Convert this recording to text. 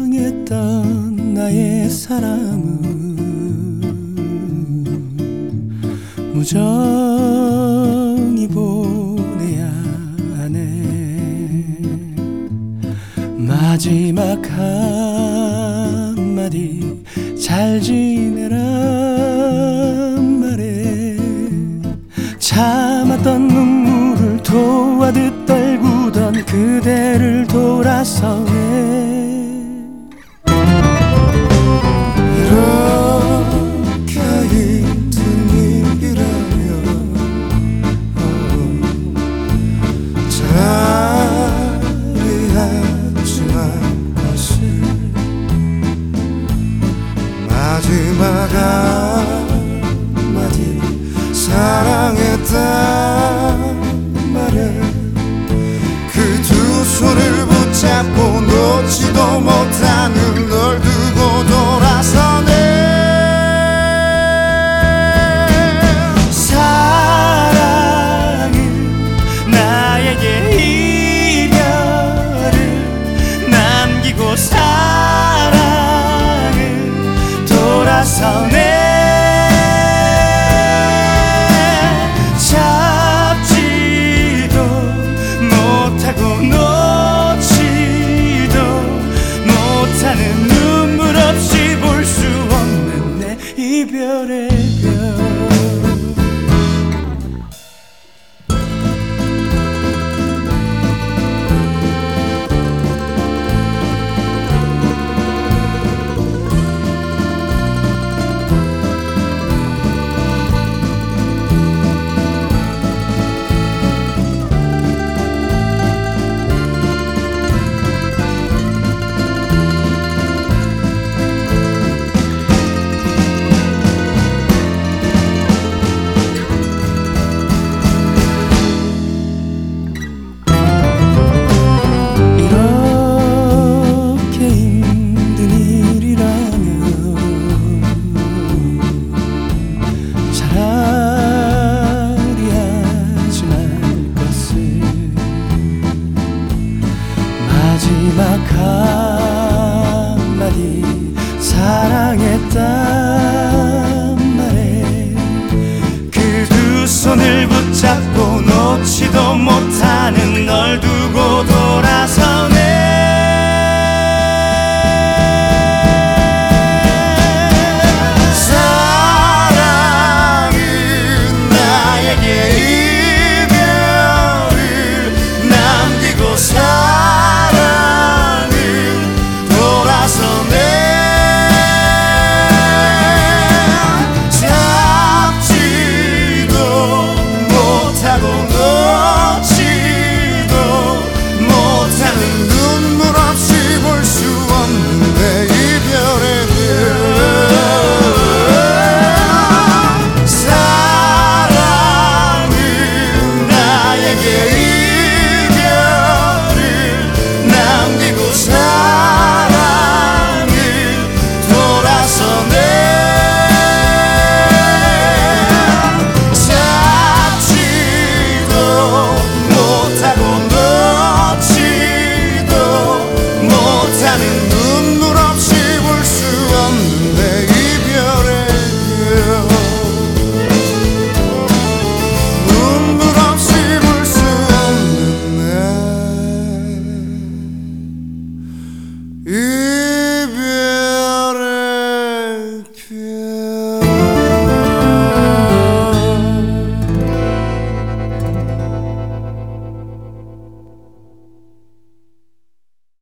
사랑했던 나의 사람은 무정히 보내야 하네. 마지막 한마디 잘 지내란 말에 참았던 눈물을 도와듯 그대를 돌아서네. 마지막 한마디 사랑했다.